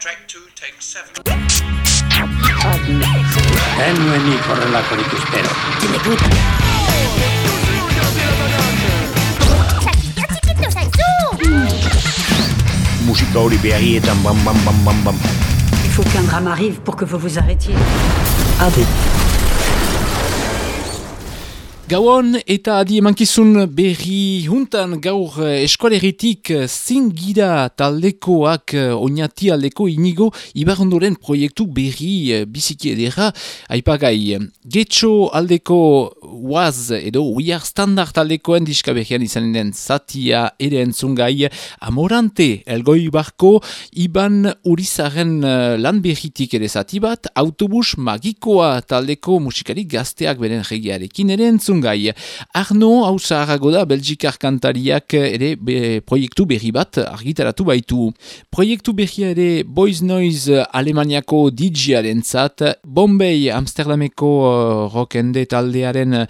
Track 2, take 7. Ez nuenik horrelakorik espero. txikito zaizu! Musika hori behagietan bam bam bam bam bam. Il faut qu'un drame arrive pour que vous vous arrêtiez. Gauan eta adi emankizun berri juntan gaur eh, eskoleritik eh, zingira taldekoak eh, oinati aldeko inigo ibarrondoren proiektu berri biziki edera aipagai. Getxo aldeko waz edo we are standard aldekoen diska berrian izanen den zatia ere entzungai amorante elgoi barko iban urizaren lan berritik ere zati bat autobus magikoa taldeko musikari gazteak beren regiarekin ere entzungai. Arno hausarago da Belgikar kantariak ere be, proiektu berri bat argitaratu baitu. Proiektu berria ere Boys Noise Alemaniako DJ-aren zat, Bombay Amsterdameko uh, rockende taldearen uh,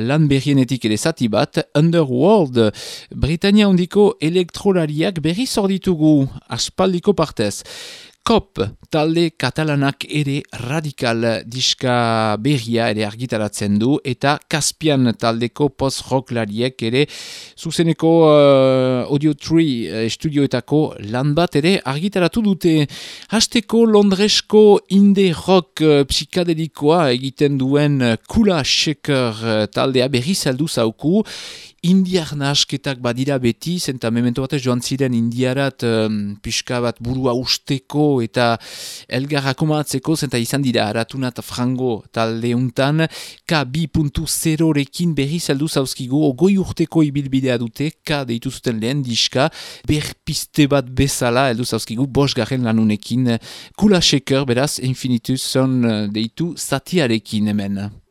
lan berrienetik ere zati bat, Underworld Britania hondiko elektrolariak berri zorditugu aspaldiko partez. Kop talde katalanak ere radikal diska berria ere argitaratzen du eta Kaspian taldeko post-rocklariek ere zuzeneko uh, Audio Tree uh, estudioetako lan bat ere argitaratu dute. Hasteko Londresko indie rock uh, psikadelikoa egiten duen Kula Shaker taldea berri saldu zauku indiar nahasketak badira beti, zenta memento batez joan ziren indiarat um, pixka bat burua usteko eta elgarra komatzeko, zenta izan dira aratuna eta frango talde untan, K2.0 rekin berri zeldu zauzkigu, ogoi urteko ibilbidea dute, K deitu zuten lehen diska, berpiste bat bezala, heldu zauzkigu, bos garen lanunekin, kula shaker, beraz, infinitus son deitu zatiarekin hemen.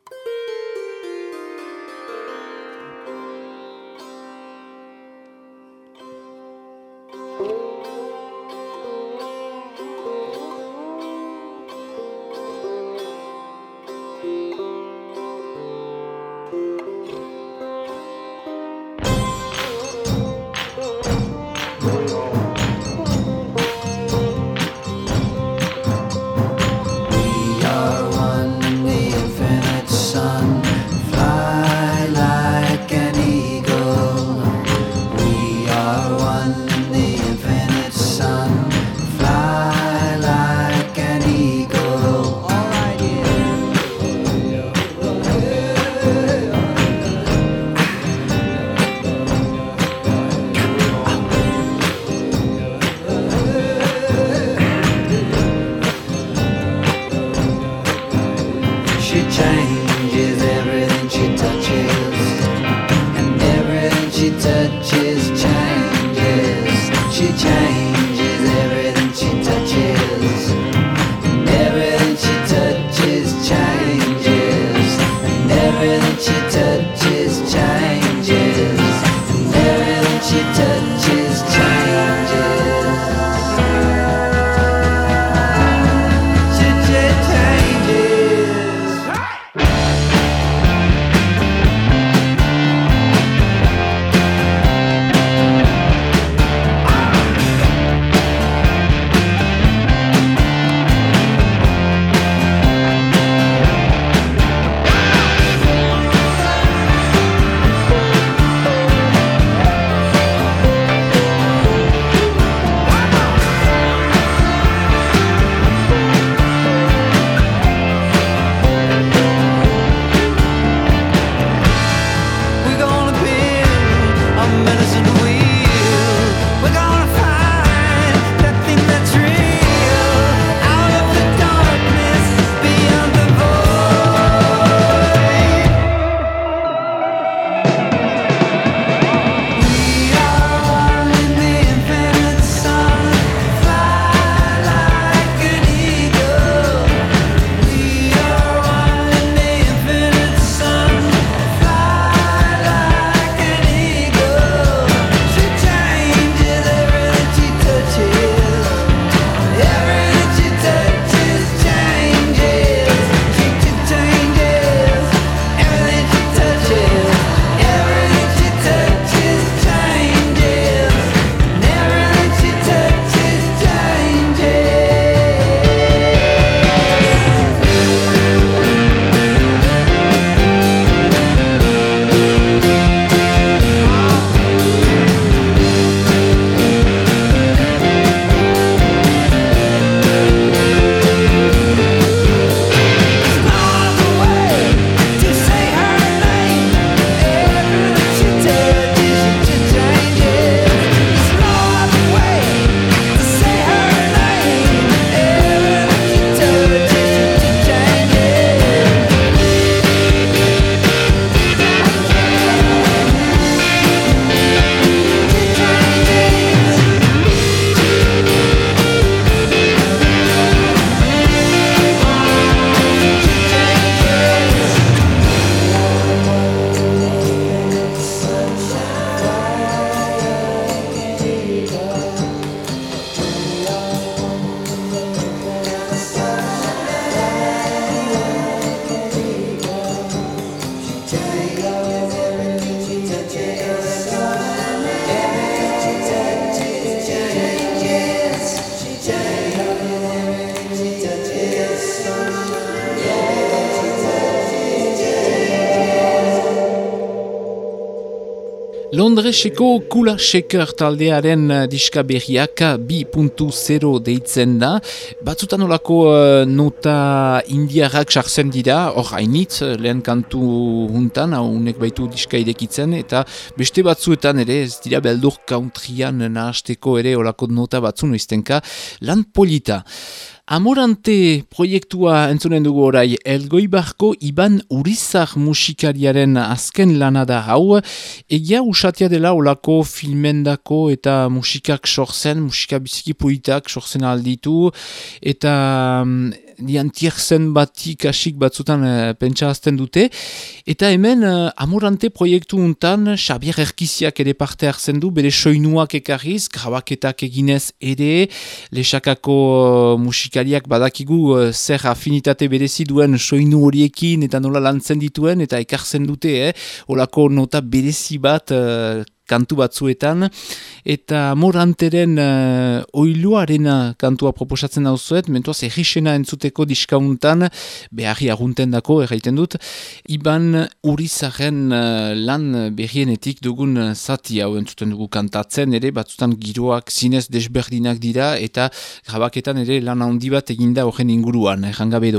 Londreseko Kula Shaker taldearen uh, diska berriak B.0 deitzen da. Batzutan olako uh, nota indiarrak sartzen dira, hor hainitz lehen kantu juntan, hau unek baitu diska idekitzen, eta beste batzuetan ere, ez dira beldur countryan nahasteko ere olako nota batzu noiztenka, lan polita. Amorante proiektua entzunen dugu orai, Elgoibarko Iban Urizar musikariaren azken lanada hau, egia usatia dela olako filmendako eta musikak sortzen, musika biziki politak sortzen alditu, eta mm, diantierzen batik asik batzutan e, pentsa azten dute. Eta hemen uh, Amorante proiektu untan Xabier Erkiziak ere parte hartzen du, bere soinuak ekarriz, grabaketak eginez ere, lesakako uh, musikariak badakigu uh, zer afinitate berezi duen soinu horiekin eta nola lantzen dituen, eta ekartzen dute, eh? olako nota berezi bat kantu batzuetan, eta moranteren uh, oiluarena kantua proposatzen dauzuet, mentuaz egisena entzuteko diskauntan, beharri agunten dako, erraiten dut, iban urizaren uh, lan berrienetik dugun zati hau entzuten dugu kantatzen, ere batzutan giroak zinez desberdinak dira, eta grabaketan ere lan handi bat eginda horren inguruan, errangabe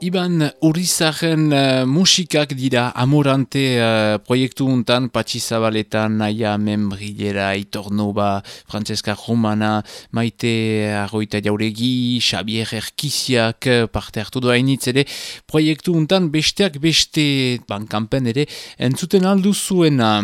Iban Urizaren uh, musikak dira amorante uh, proiektu untan, Patxi Zabaletan, Naia Membrilera, Itor Nova, Francesca Romana, Maite Arroita Jauregi, Xabier Erkiziak, parte hartu doa initz ere, proiektu untan besteak beste bankampen ere, entzuten aldu zuena.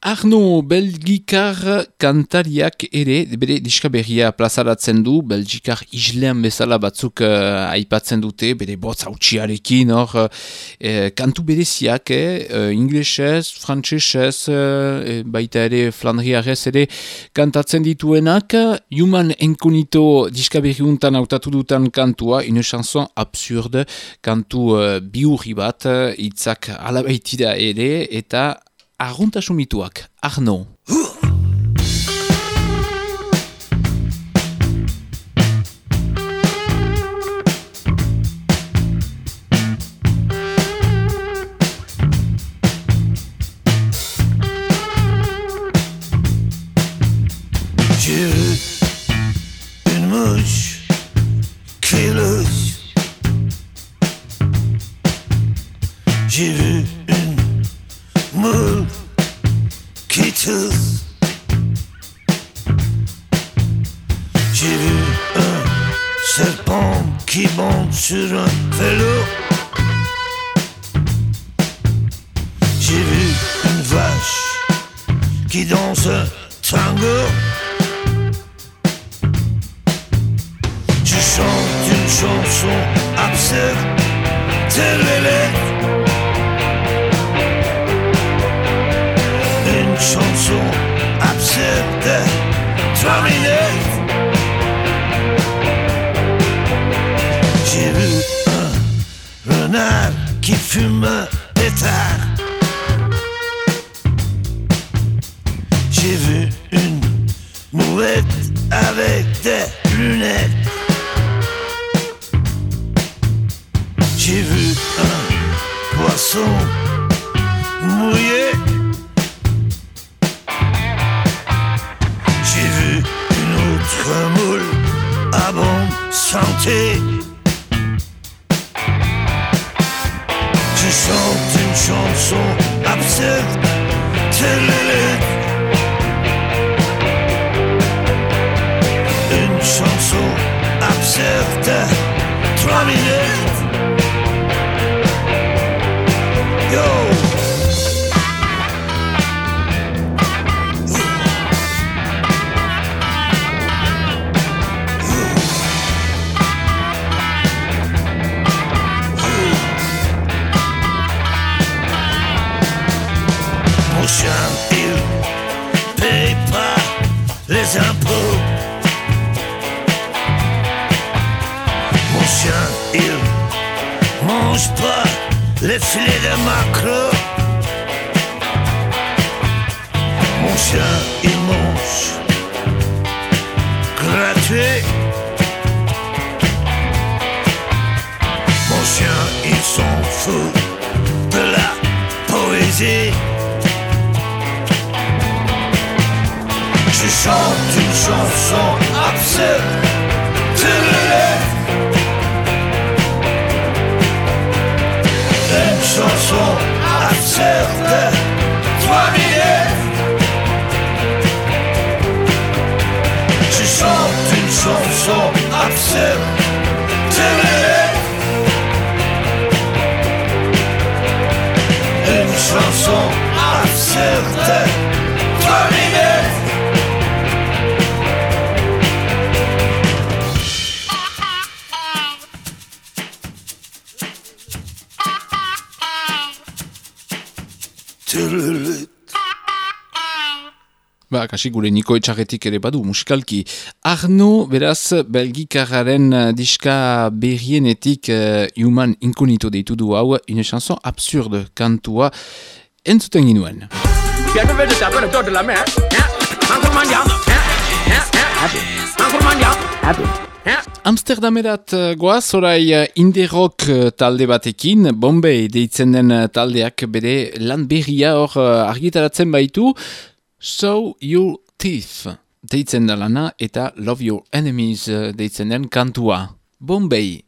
Arno Belgikar kantariak ere, bere diska berria plazaratzen du, Belgikar islean bezala batzuk uh, aipatzen dute, bere botz hautsiarekin, hor, uh, kantu bereziak, eh, uh, inglesez, frantsesez, uh, baita ere flandriarez ere kantatzen dituenak, Human Enconito diska berri untan autatu dutan kantua, une chanson absurde, kantu uh, biurri bat, itzak alabaitida ere, eta Arruntasumituak, Arno. Sur un vélo. J'ai vu une vache qui danse un tango. 军们。Les filets de macro. Mon chien, il mange gratuit. Mon chien, il s'en fout de la poésie. Je chante une chanson absurde. Chanson absurde. Trois minutes. Je chante une chanson absurde. Télélé. Une chanson absurde. Trois minutes. ba, kasi gure niko etxarretik ere badu musikalki. Arno, beraz, belgikarraren uh, diska berrienetik uh, human inkunito deitu du hau, une chanson absurde kantua entzuten ginuen. Amsterdamerat uh, goaz orai uh, inderrok talde batekin, Bombay deitzen den taldeak bere lan berria hor argitaratzen baitu, So Your Teeth deitzen da lana eta Love Your Enemies deitzen den kantua. Bombay.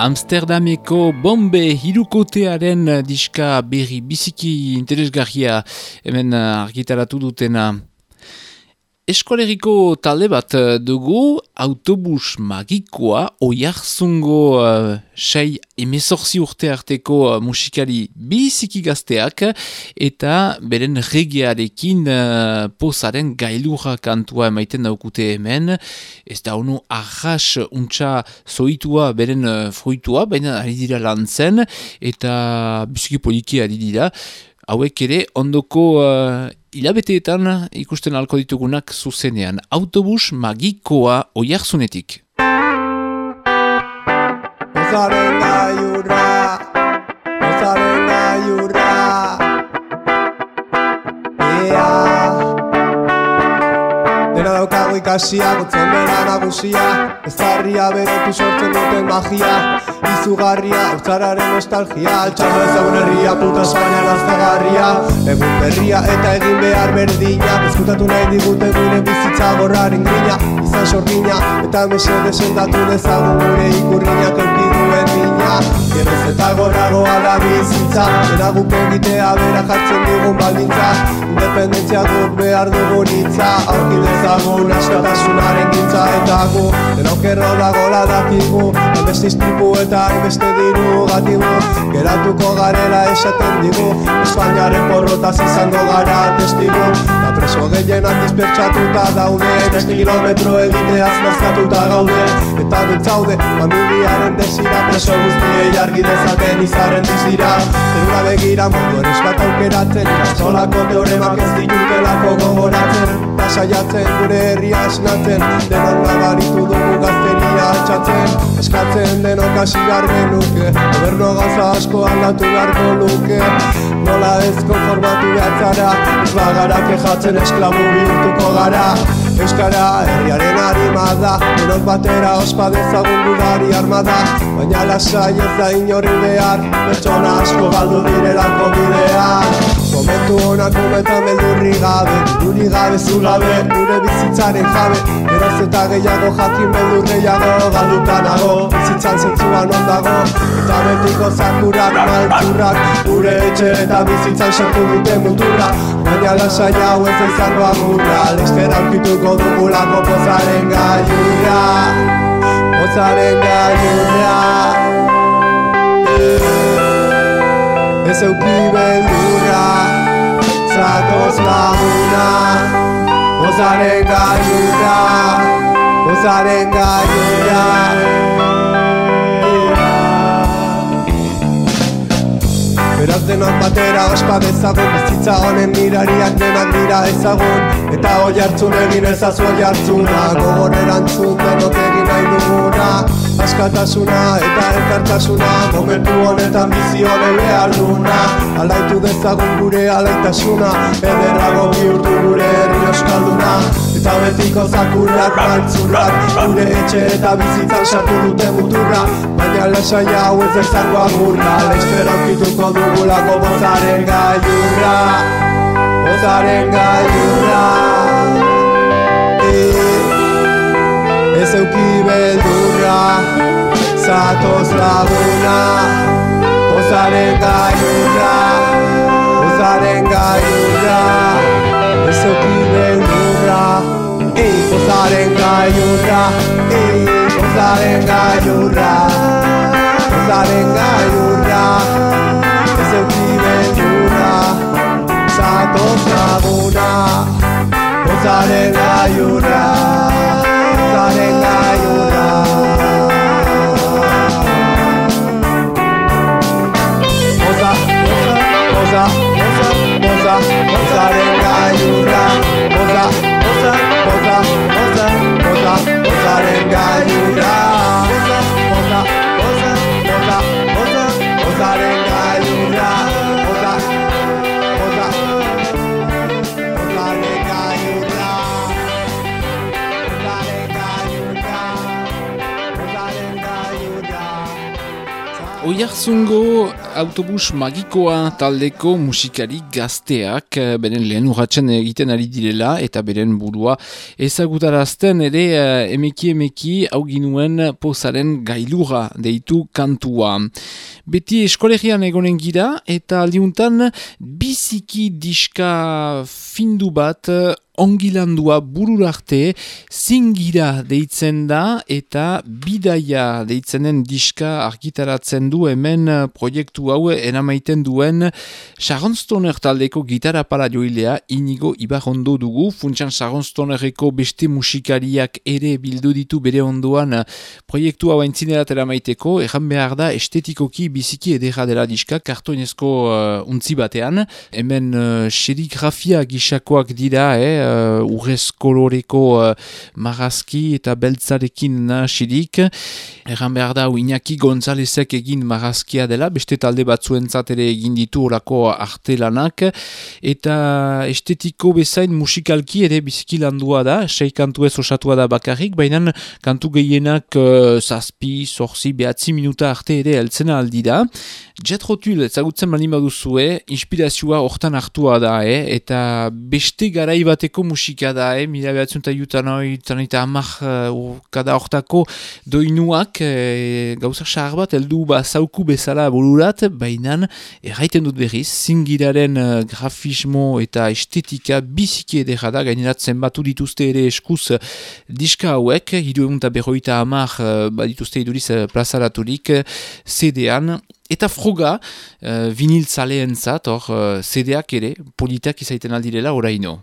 Amsterdameko bombe hirukotearen diska berri biziki interesgarria hemen argitaratu dutena. Eskoleriko talde bat eh, dugu autobus magikoa oiarzungo uh, sei emezorzi urte arteko uh, musikari biziki gazteak eta beren regiarekin uh, pozaren gailurra kantua emaiten daukute hemen. Ez da honu ahas untxa zoitua beren uh, fruitua, baina ari dira lan zen eta biziki poliki ari dira. Hauek ere ondoko hilabeteetan ikusten alko ditugunak zuzenean. Autobus magikoa oiarzunetik. Ozaren Dena daukago ikasia, gotzen dena nagusia, ez zarria berotu sortzen duten magia, izugarria, urtzararen nostalgia. Altxarra ezagun herria, puta Espainia naztagarria Egun berria eta egin behar berdina. Ezkutatu nahi digute gure bizitza gorraren grina. Izan sorgina eta mese desendatu dezagun gure ikurriñak duen mina Geroz eta gorragoa da bizitza Era guk egitea bera jartzen dugun baldintza. Independentzia guk behar dugun itza Aurki dezagun askatasunaren gintza eta gu. Dena okerro dagola dakigu. Beste iztripu eta beste diru gatigu Geratuko garela esaten digu. Espainiaren porrotaz izango gara testigu. Da preso gehienak dispertsatuta daude. Beste kilometro egiteaz nazkatuta gaude. Eta dutzaude familiaren desira Preso guztiei argi dezaten izaren dizira Zerura begira modu bat aukeratzen Zolako teoremak ez ditutelako gogoratzen. Eta saiatzen gure herria esnatzen Denon nabaritu dugu gazteria altxatzen. Eskatzen denok hasi genuke Goberno gauza asko aldatu beharko luke. Nola ez konformatu behatzara Ez bagara kejatzen esklabu bihurtuko gara Euskara herriaren harima da Denok batera ospa dezagun gudari armada. Baina lasai ez da inorri behar Pertsona asko galdu direlako bidean Momentu honak momentan beldurri gabe Guri gabe zu gabe, gure bizitzaren jabe. Beraz eta gehiago jakin beldur gehiago Galdutanago, bizitzan zentzuan ondago Eta betiko zakurak, maltzurrak Gure etxe eta bizitzan sartu dute muturra. Baina lasai hau ez izango agurra Lester aukituko dugulako pozaren gaiura Pozaren gaiura Ez euki beldurra Zatoz laguna Pozaren gaiura Pozaren gaiura Beraz denak batera ospa dezagun Bizitza honen mirariak denak dira ezagun Eta hoi hartzun egin ezazu hoi hartzuna Gogor erantzun denok egin nahi duguna Askatasuna eta elkartasuna Momentu honetan bizi honen behar duna. Alaitu dezagun gure alaitasuna Ederrago bihurtu gure herri euskalduna. Eta betiko zakurrak maltzurrak Gure etxe eta bizitzan sartu dute muturra. Baina lasai hau ez ezango agurra Lester aukituko du dugulako bozaren gaiurra Bozaren gaiurra Ez euki beldurra Zatoz laguna Bozaren gaiurra Bozaren gaiurra Ez euki beldurra Bozaren gaiurra Bozaren gaiurra Bozaren gaiurra zatoz laguna Gozaren gaiura Gozaren gaiura moza moza moza autobus magikoa taldeko musikari gazteak eh, beren lehen urratzen egiten ari direla eta beren burua ezagutarazten ere eh, emeki emeki auginuen pozaren gailura deitu kantua. Beti eskolegian egonen gira eta aldiuntan biziki diska findu bat ongilandua bururarte zingira deitzen da eta bidaia deitzenen diska argitaratzen du hemen proiektu hau enamaiten duen Sharonstoner taldeko gitarra para joilea inigo ibarrondo dugu. Funtsan Sharonstonerreko beste musikariak ere bildu ditu bere ondoan. Proiektu hau entzinerat eramaiteko erran behar da estetikoki biziki edera dela diska kartoinezko uh, untzi batean. Hemen uh, serigrafia gisakoak dira eh, uh, urrez koloreko uh, marazki eta beltzarekin nahasirik. Erran behar da, Iñaki Gonzalezek egin marazkia dela, beste talde batzuentzat ere egin ditu orako arte lanak, eta estetiko bezain musikalki ere biziki landua da, sei kantu ez osatua da bakarrik, baina kantu gehienak uh, zazpi, zorzi, behatzi minuta arte ere eltzena aldi da. Jet Rotul, ezagutzen mani baduzue, inspirazioa hortan hartua da, eh? eta beste garaibateko musika da, eh? mila behatzen eta jutan hori, eta amak uh, kada hortako doinuak, eh, gauza sahar bat, eldu ba zauku bezala bolurat, baina erraiten dut berriz, zingiraren uh, grafismo eta estetika biziki edera da, gaineratzen batu dituzte ere eskuz diska hauek, hiru egun eta berroita amak uh, badituzte iduriz uh, plazaraturik, CD-an, Eta froga, uh, vinil zaleen zat, hor, uh, CD-ak ere, politak izaiten aldirela oraino.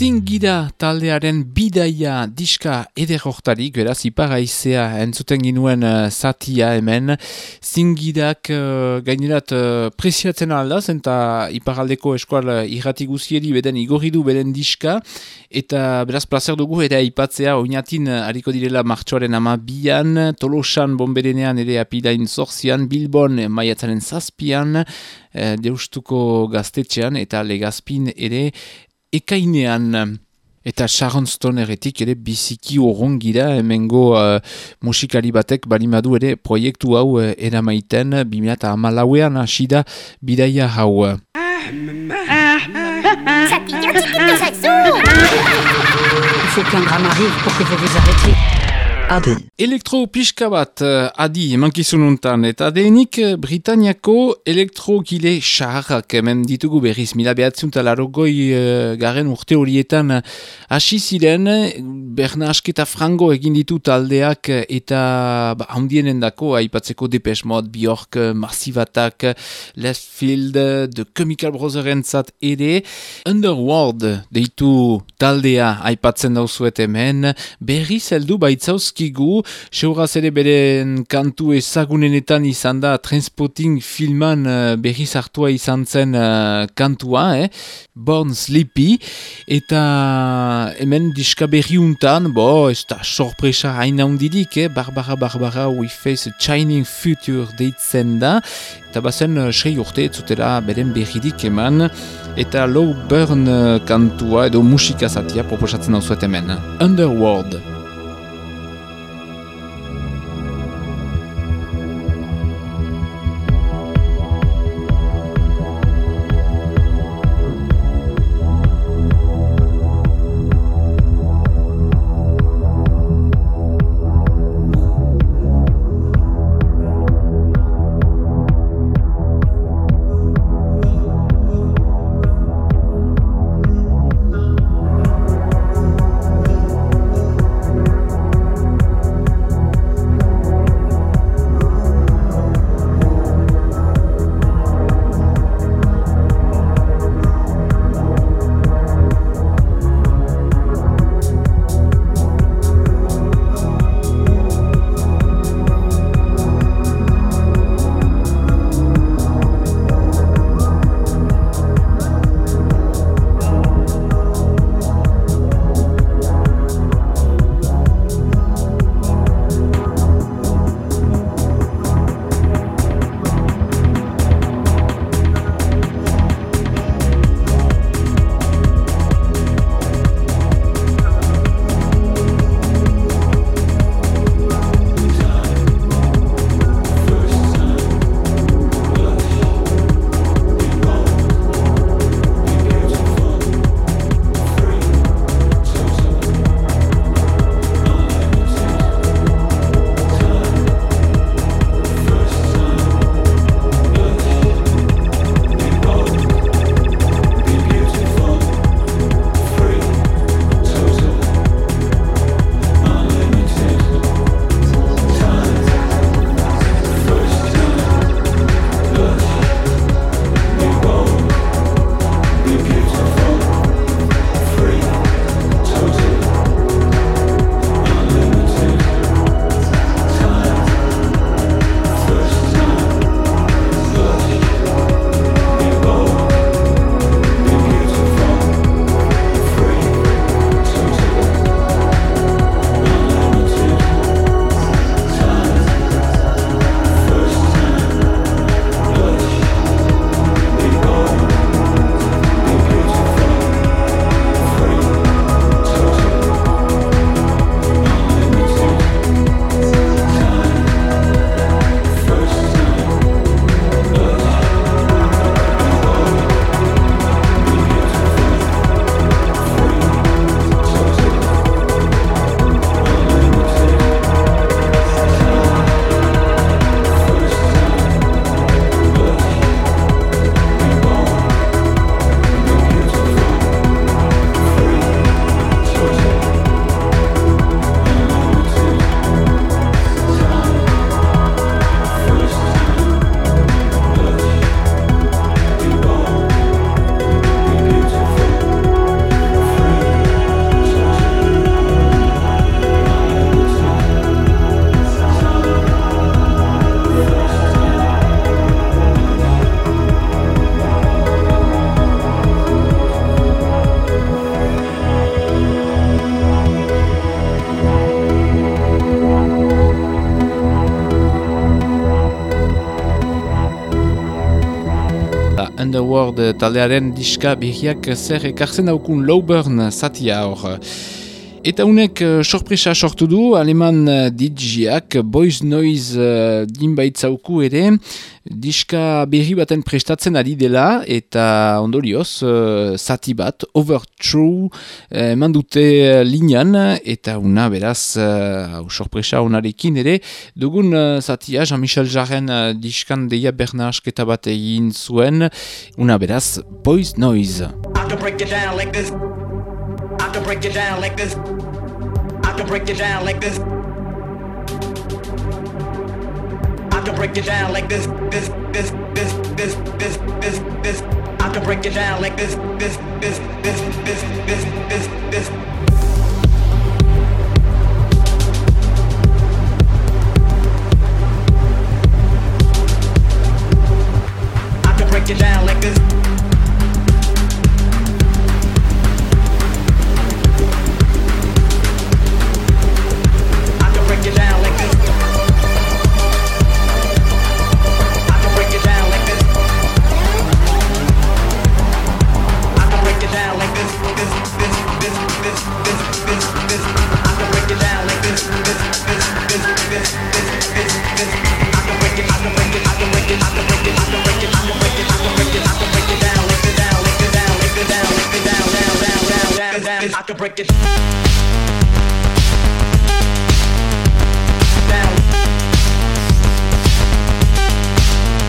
Zingida taldearen bidaia diska ederrohtarik, beraz, iparaizea entzuten ginuen uh, zatia hemen. Zingidak uh, gainerat uh, preziatzen aldaz, eta iparaldeko eskual uh, irrati guzieri beden igorridu beden diska, eta beraz, placer dugu ere aipatzea, oinatin hariko direla martxoaren ama bian, tolosan bomberenean ere apilain zorzian, bilbon maiatzaren zazpian, deustuko gaztetxean, eta legazpin ere ekainean eta Sharon Stoneretik ere biziki gira hemengo uh, musikari batek balimadu ere proiektu hau uh, eramaiten 2008an hasi da bidaia hau. Il faut qu'un drame arrive pour que vous vous arrêtiez. Adi. Elektro pixka bat uh, adi emankizununtan eta denik uh, Britaniako elektrogile xarrak hemen ditugu berriz. Mila behatziun talarogoi uh, garen urte horietan hasi ziren berna asketa frango egin ditu taldeak eta ba, handienen dako aipatzeko Depeche Mode, Bjork, Marsivatak, Leftfield, The Chemical Brothers ere. Underworld deitu taldea aipatzen dauzuet hemen. Berriz heldu baitzauzki dakigu, seuraz ere beren kantu ezagunenetan izan da Transpotting filman uh, berriz hartua izan zen uh, kantua, eh? Born Sleepy, eta hemen diska berriuntan, bo, ez da sorpresa hain handirik, eh? Barbara Barbara We Face a Shining Future deitzen da, eta bazen uh, srei urte etzutela beren berridik eman, eta Low Burn uh, kantua edo musika zatia proposatzen hau zuet hemen. Underworld. Underworld taldearen diska berriak zer ekartzen daukun Lowburn zatia hor. Eta unek uh, sorpresa sortu du, aleman uh, DJak, Boys Noise uh, dinbaitzauku ere, diska berri baten prestatzen ari dela, eta ondorioz, uh, zati bat, Overtrue, uh, eman dute uh, linean, eta una beraz, uh, sorpresa onarekin ere, dugun uh, zatia, Jean-Michel Jarren uh, diskan deia bernasketa bat egin zuen, una beraz, Boys Noise. I can break it down like this. I can break it down like this. I can break it down like this, I can break it down like this, this, this, this, this, this, this. this. I can break it down like this, this, this, this, this, this, this, this. I can break it down could break it down.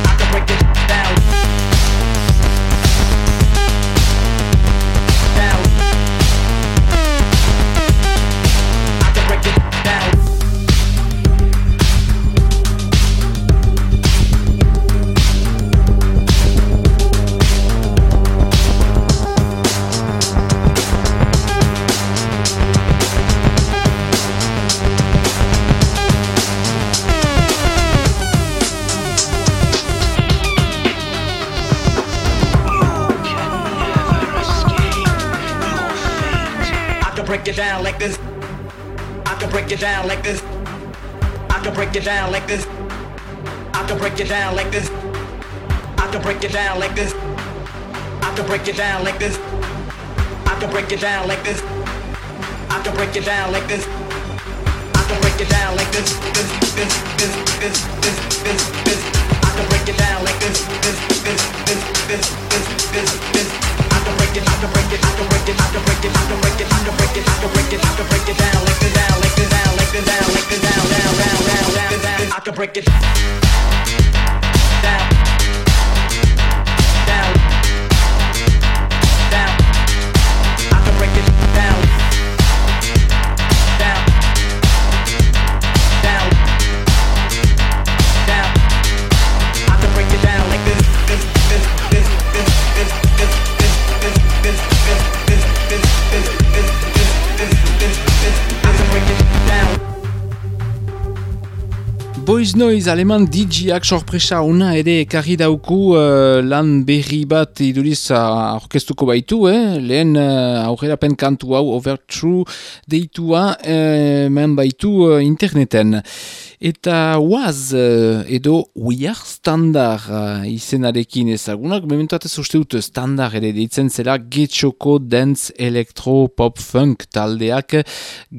I could break it it down like this. I can break it down like this. I can break it down like this. I can break it down like this. I can break it down like this. I can break it down like this. This, this, this, this, this, this, this. I can break it down like this. This, this, this, this, this, this, this. I can break it. I can break it. I can break it. I can break it. I can break it. I can break it. I can break it. I can break it down like this. Down like this. Down down, down, down, down, down, down, down. I can break it down. Boys Noise aleman DJak sorpresa una ere ekarri dauku uh, lan berri bat iduriz aurkeztuko baitu, eh? lehen uh, aurrera pen kantu hau Overtrue deitua uh, men baitu uh, interneten. Eta was uh, edo we are standard uh, izenarekin ezagunak, mementuatez uste dut standard ere deitzen zela getxoko dance electro pop funk taldeak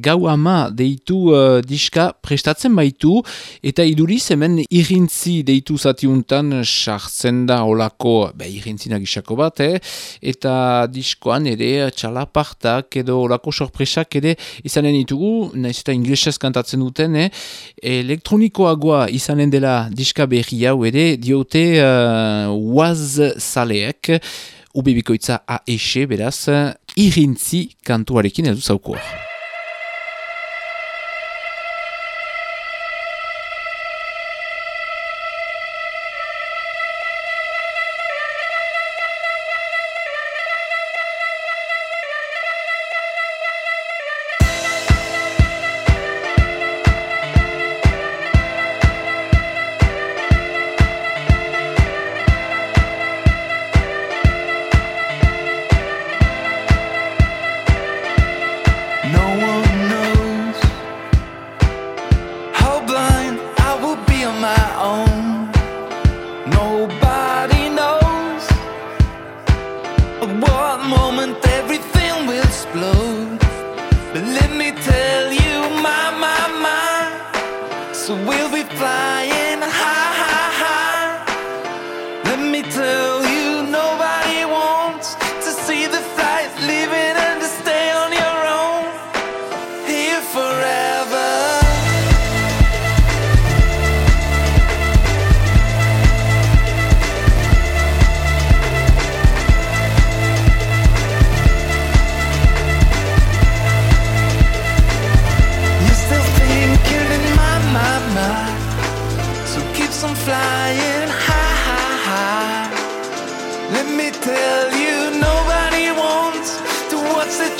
gau ama deitu uh, diska prestatzen baitu eta iduriz hemen irintzi deitu zatiuntan sartzen da olako be, irintzina gisako bat eh? eta diskoan ere txalapartak edo olako sorpresak ere izanen ditugu, nahiz eta inglesez kantatzen duten eh? Elektronikoagoa izanen dela diska berri hau ere diote uh, waz zaleek ubebikoitza AEC beraz irintzi kantuarekin edu zauko.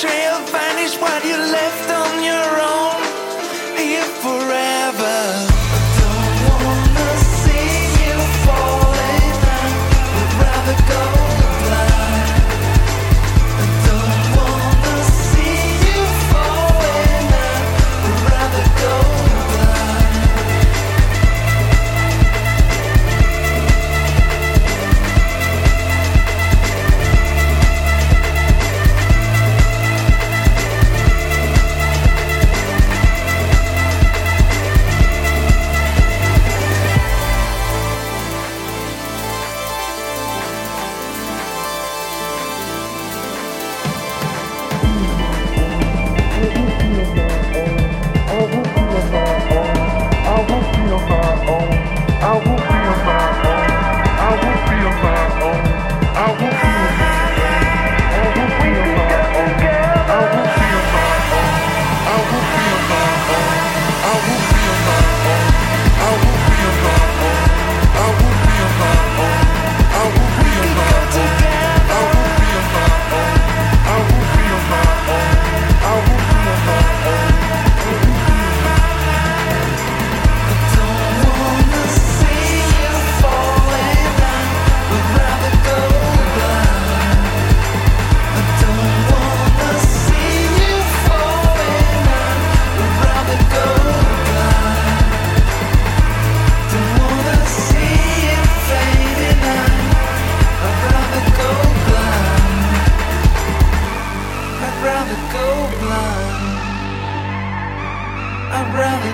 Trail vanish while you left brother.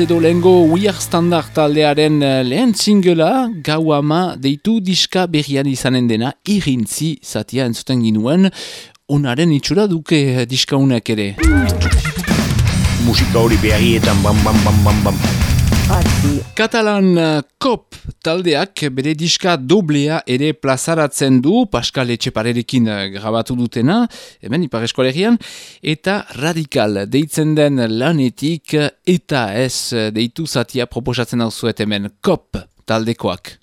Edo lehengo We Are Standard taldearen eh, lehen singela gau ama deitu diska berrian izanen dena irintzi zatia entzuten ginuen onaren itxura duke eh, diska unek ere. Musika hori behagietan bam bam bam bam bam. Katalan uh, Kop taldeak bere diska doblea ere plazaratzen du Pascal Etxeparerekin uh, grabatu dutena, hemen ipar eskolerian, eta radikal deitzen den lanetik uh, eta ez deitu zatia proposatzen hau zuet hemen Kop taldekoak.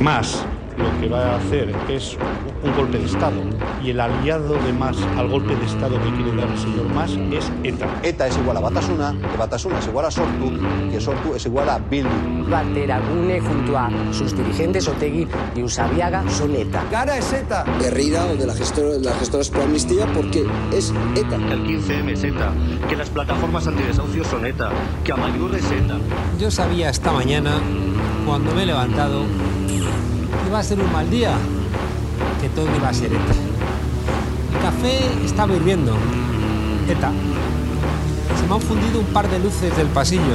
Más lo que va a hacer es un golpe de Estado. Y el aliado de más al golpe de Estado que quiere dar el señor Más es ETA. ETA es igual a Batasuna, que Batasuna es igual a Sortu, que Sortu es igual a Bildu. Bateragune junto a sus dirigentes Otegui y Usabiaga son ETA. Gara es ETA. Herrida o de la gestora, las gestoras por amnistía porque es ETA. El 15M es ETA, que las plataformas antidesahucios son ETA, que Amayur es ETA. Yo sabía esta mañana, cuando me he levantado, iba a ser un mal día, que todo iba a ser ETA. El café estaba hirviendo. ETA. Se me han fundido un par de luces del pasillo.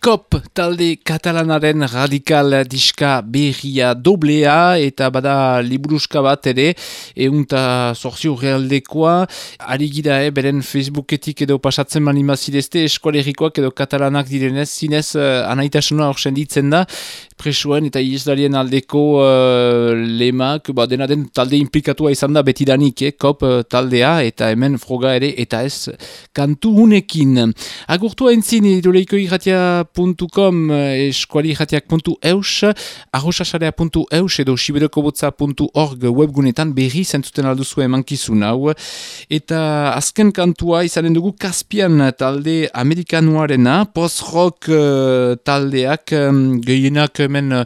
Kop talde katalanaren radikal diska berria doblea eta bada liburuska bat ere eunta zorzio realdekoa ari gira eh, beren Facebooketik edo pasatzen manimazidezte eskolerikoak edo katalanak direnez zinez uh, anaitasuna horsen ditzen da presuen eta ieslarien aldeko uh, lemak, ba, dena den talde implikatua izan da betidanik, eh, kop uh, taldea, eta hemen froga ere, eta ez kantu unekin. Agurtu haintzin, idoleiko irratia.com, eskuali irratiak.eus, arrosasarea.eus edo siberokobotza.org webgunetan berri zentzuten alduzu emankizun hau. Eta azken kantua izanen dugu Kaspian talde amerikanuarena, post-rock uh, taldeak um, gehienak hemen uh,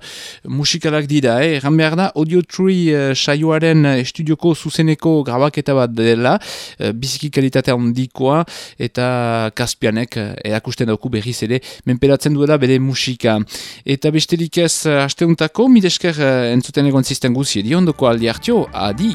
musikalak dira, eh? Behar da, Audio Tree uh, saioaren estudioko zuzeneko grabaketa bat dela, uh, biziki kalitatea handikoa, eta Kaspianek erakusten dauku berriz ere, menperatzen duela bere musika. Eta besterik ez, uh, asteuntako, midesker uh, entzuten egon zisten guzi, ediondoko aldi hartio, adi!